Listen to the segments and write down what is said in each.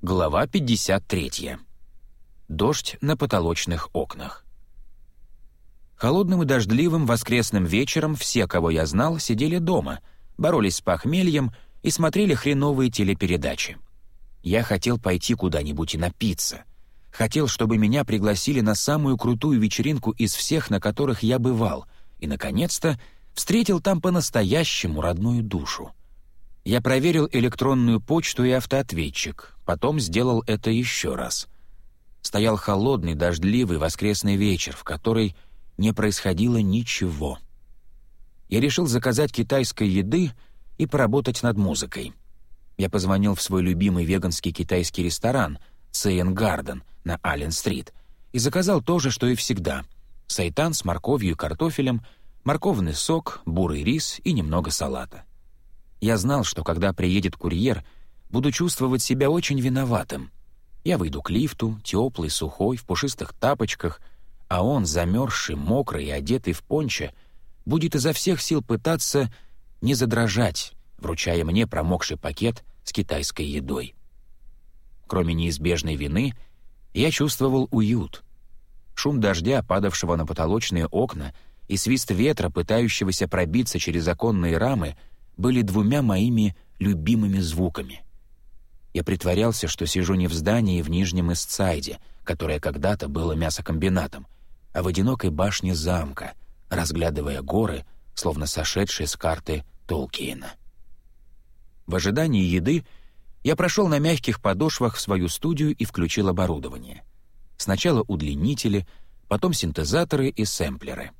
Глава 53. Дождь на потолочных окнах. Холодным и дождливым воскресным вечером все, кого я знал, сидели дома, боролись с похмельем и смотрели хреновые телепередачи. Я хотел пойти куда-нибудь и напиться. Хотел, чтобы меня пригласили на самую крутую вечеринку из всех, на которых я бывал, и, наконец-то, встретил там по-настоящему родную душу. Я проверил электронную почту и автоответчик, потом сделал это еще раз. Стоял холодный, дождливый воскресный вечер, в который не происходило ничего. Я решил заказать китайской еды и поработать над музыкой. Я позвонил в свой любимый веганский китайский ресторан «Цейен Гарден» на Аллен-стрит и заказал то же, что и всегда — сайтан с морковью и картофелем, морковный сок, бурый рис и немного салата. Я знал, что когда приедет курьер, буду чувствовать себя очень виноватым. Я выйду к лифту, теплый, сухой, в пушистых тапочках, а он, замерзший, мокрый и одетый в пончо, будет изо всех сил пытаться не задрожать, вручая мне промокший пакет с китайской едой. Кроме неизбежной вины, я чувствовал уют. Шум дождя, падавшего на потолочные окна, и свист ветра, пытающегося пробиться через оконные рамы — были двумя моими любимыми звуками. Я притворялся, что сижу не в здании в Нижнем Истсайде, которое когда-то было мясокомбинатом, а в одинокой башне замка, разглядывая горы, словно сошедшие с карты Толкиена. В ожидании еды я прошел на мягких подошвах в свою студию и включил оборудование. Сначала удлинители, потом синтезаторы и сэмплеры.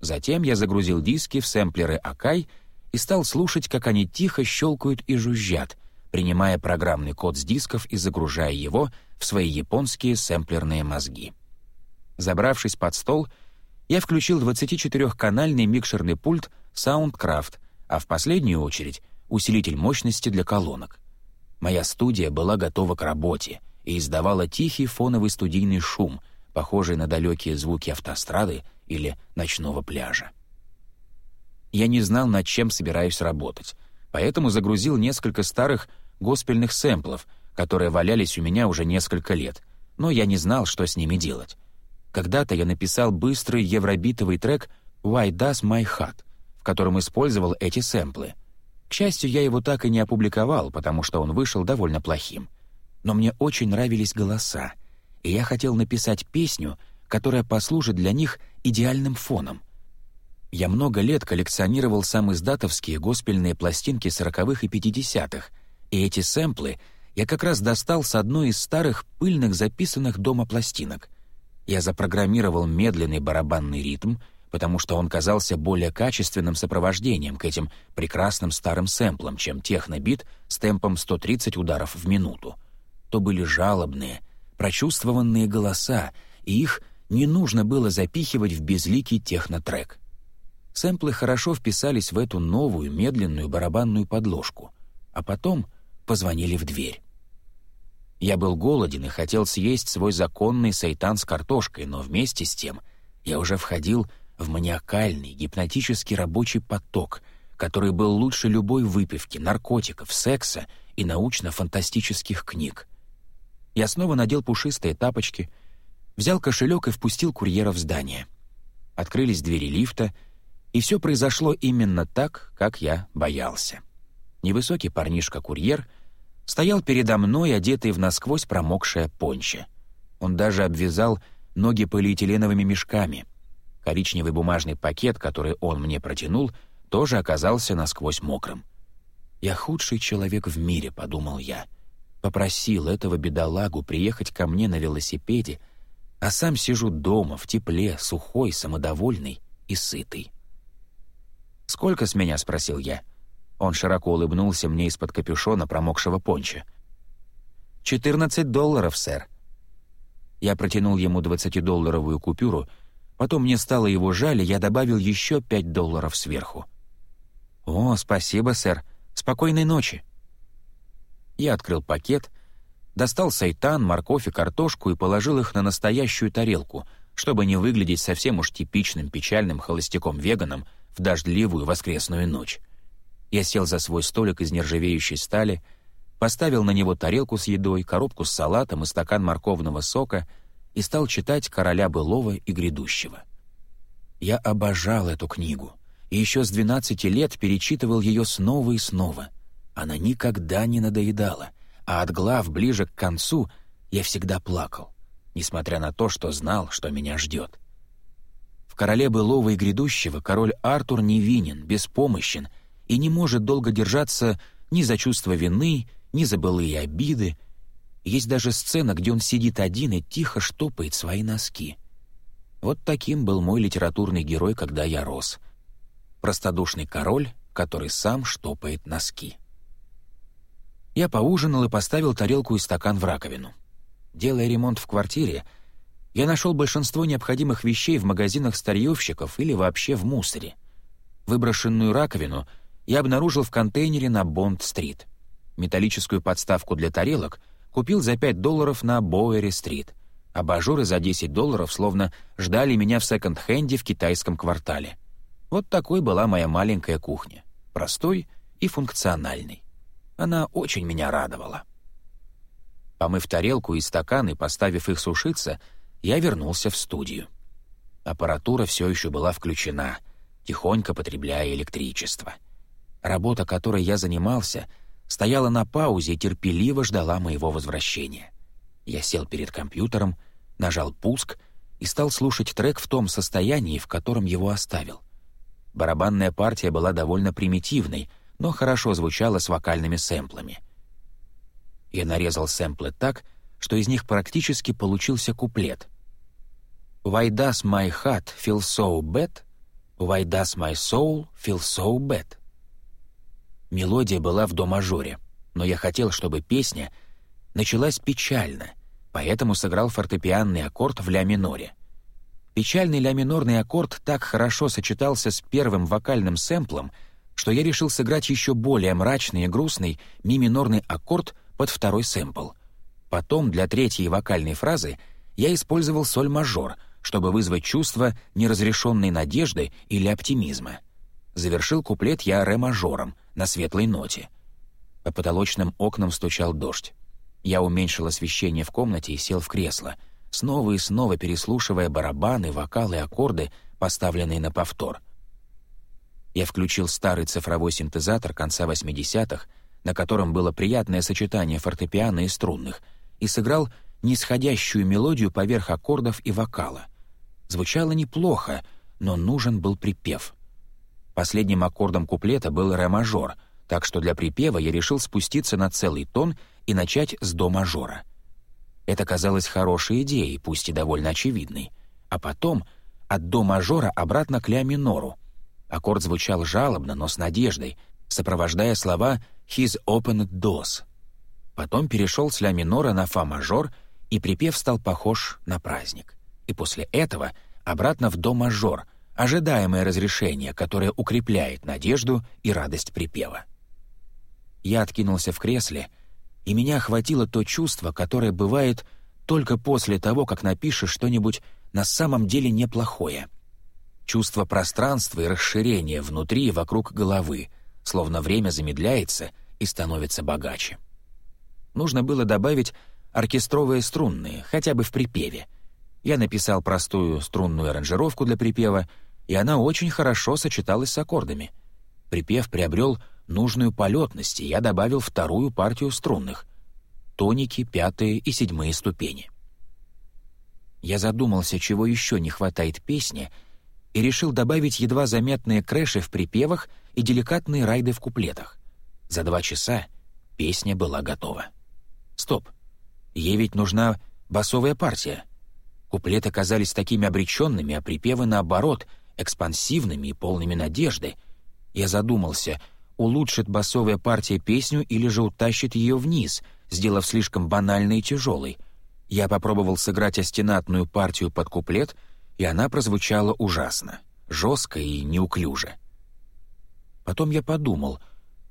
Затем я загрузил диски в сэмплеры Акай и стал слушать, как они тихо щелкают и жужжат, принимая программный код с дисков и загружая его в свои японские сэмплерные мозги. Забравшись под стол, я включил 24-канальный микшерный пульт Soundcraft, а в последнюю очередь — усилитель мощности для колонок. Моя студия была готова к работе и издавала тихий фоновый студийный шум, похожий на далекие звуки автострады или ночного пляжа. Я не знал, над чем собираюсь работать, поэтому загрузил несколько старых госпельных сэмплов, которые валялись у меня уже несколько лет, но я не знал, что с ними делать. Когда-то я написал быстрый евробитовый трек «Why Does My Heart», в котором использовал эти сэмплы. К счастью, я его так и не опубликовал, потому что он вышел довольно плохим. Но мне очень нравились голоса, и я хотел написать песню, которая послужит для них идеальным фоном — я много лет коллекционировал сам издатовские госпельные пластинки сороковых и пятидесятых, и эти сэмплы я как раз достал с одной из старых пыльных записанных дома пластинок. Я запрограммировал медленный барабанный ритм, потому что он казался более качественным сопровождением к этим прекрасным старым сэмплам, чем технобит с темпом 130 ударов в минуту. То были жалобные, прочувствованные голоса, и их не нужно было запихивать в безликий технотрек. Сэмплы хорошо вписались в эту новую медленную барабанную подложку, а потом позвонили в дверь. Я был голоден и хотел съесть свой законный сайтан с картошкой, но вместе с тем я уже входил в маниакальный, гипнотический рабочий поток, который был лучше любой выпивки, наркотиков, секса и научно-фантастических книг. Я снова надел пушистые тапочки, взял кошелек и впустил курьера в здание. Открылись двери лифта — и все произошло именно так, как я боялся. Невысокий парнишка-курьер стоял передо мной, одетый в насквозь промокшее понче. Он даже обвязал ноги полиэтиленовыми мешками. Коричневый бумажный пакет, который он мне протянул, тоже оказался насквозь мокрым. «Я худший человек в мире», — подумал я. Попросил этого бедолагу приехать ко мне на велосипеде, а сам сижу дома, в тепле, сухой, самодовольный и сытый. «Сколько с меня?» — спросил я. Он широко улыбнулся мне из-под капюшона промокшего понча. «Четырнадцать долларов, сэр». Я протянул ему двадцатидолларовую купюру, потом мне стало его жаль, и я добавил еще пять долларов сверху. «О, спасибо, сэр. Спокойной ночи». Я открыл пакет, достал сайтан, морковь и картошку и положил их на настоящую тарелку, чтобы не выглядеть совсем уж типичным печальным холостяком-веганом — дождливую воскресную ночь. Я сел за свой столик из нержавеющей стали, поставил на него тарелку с едой, коробку с салатом и стакан морковного сока и стал читать «Короля былого и грядущего». Я обожал эту книгу и еще с 12 лет перечитывал ее снова и снова. Она никогда не надоедала, а от глав ближе к концу я всегда плакал, несмотря на то, что знал, что меня ждет. «Короле былого и грядущего» король Артур невинен, беспомощен и не может долго держаться ни за чувство вины, ни за былые обиды. Есть даже сцена, где он сидит один и тихо штопает свои носки. Вот таким был мой литературный герой, когда я рос. Простодушный король, который сам штопает носки. Я поужинал и поставил тарелку и стакан в раковину. Делая ремонт в квартире, я нашел большинство необходимых вещей в магазинах старьевщиков или вообще в мусоре. Выброшенную раковину я обнаружил в контейнере на Бонд-стрит. Металлическую подставку для тарелок купил за 5 долларов на Боуэри-стрит. Абажуры за 10 долларов словно ждали меня в секонд-хенде в китайском квартале. Вот такой была моя маленькая кухня. Простой и функциональный. Она очень меня радовала. Помыв тарелку и стаканы, поставив их сушиться, я вернулся в студию. Аппаратура все еще была включена, тихонько потребляя электричество. Работа, которой я занимался, стояла на паузе и терпеливо ждала моего возвращения. Я сел перед компьютером, нажал «пуск» и стал слушать трек в том состоянии, в котором его оставил. Барабанная партия была довольно примитивной, но хорошо звучала с вокальными сэмплами. Я нарезал сэмплы так, что из них практически получился куплет. «Why does my heart feel so bad? Why does my soul feel so bad?» Мелодия была в до-мажоре, но я хотел, чтобы песня началась печально — поэтому сыграл фортепианный аккорд в ля-миноре. Печальный ля-минорный аккорд так хорошо сочетался с первым вокальным сэмплом, что я решил сыграть еще более мрачный и грустный ми-минорный аккорд под второй сэмпл. Потом для третьей вокальной фразы я использовал соль-мажор, чтобы вызвать чувство неразрешенной надежды или оптимизма. Завершил куплет я ре-мажором на светлой ноте. По потолочным окнам стучал дождь. Я уменьшил освещение в комнате и сел в кресло, снова и снова переслушивая барабаны, вокалы аккорды, поставленные на повтор. Я включил старый цифровой синтезатор конца 80-х, на котором было приятное сочетание фортепиано и струнных, и сыграл нисходящую мелодию поверх аккордов и вокала. Звучало неплохо, но нужен был припев. Последним аккордом куплета был ре-мажор, так что для припева я решил спуститься на целый тон и начать с до мажора. Это казалось хорошей идеей, пусть и довольно очевидной. А потом от до мажора обратно к ля минору. Аккорд звучал жалобно, но с надеждой, сопровождая слова «His opened doors». Потом перешел с ля минора на фа мажор, и припев стал похож на праздник. И после этого обратно в до мажор, ожидаемое разрешение, которое укрепляет надежду и радость припева. Я откинулся в кресле — и меня охватило то чувство, которое бывает только после того, как напишешь что-нибудь на самом деле неплохое. Чувство пространства и расширения внутри и вокруг головы, словно время замедляется и становится богаче. Нужно было добавить оркестровые струнные, хотя бы в припеве. Я написал простую струнную аранжировку для припева, и она очень хорошо сочеталась с аккордами. Припев приобрел нужную полетность, и я добавил вторую партию струнных — тоники, пятые и седьмые ступени. Я задумался, чего еще не хватает песне, и решил добавить едва заметные крэши в припевах и деликатные райды в куплетах. За два часа песня была готова. Стоп, ей ведь нужна басовая партия. Куплеты казались такими обреченными, а припевы, наоборот, экспансивными и полными надежды. Я задумался — улучшит басовая партия песню или же утащит ее вниз, сделав слишком банальной и тяжелой. Я попробовал сыграть остенатную партию под куплет, и она прозвучала ужасно, жестко и неуклюже. Потом я подумал,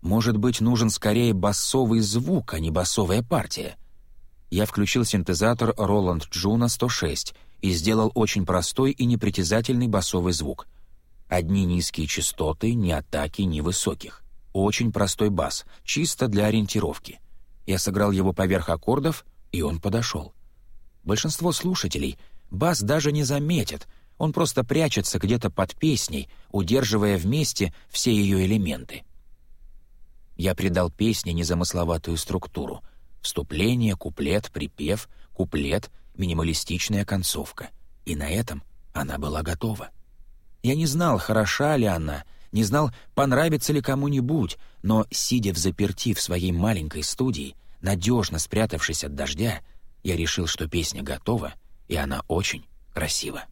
может быть, нужен скорее басовый звук, а не басовая партия. Я включил синтезатор Roland Juno 106 и сделал очень простой и непритязательный басовый звук. Одни низкие частоты, ни атаки, ни высоких. Очень простой бас, чисто для ориентировки. Я сыграл его поверх аккордов, и он подошел. Большинство слушателей бас даже не заметит, он просто прячется где-то под песней, удерживая вместе все ее элементы. Я придал песне незамысловатую структуру. Вступление, куплет, припев, куплет, минималистичная концовка. И на этом она была готова. Я не знал, хороша ли она, не знал, понравится ли кому-нибудь, но, сидя в заперти в своей маленькой студии, надежно спрятавшись от дождя, я решил, что песня готова, и она очень красива.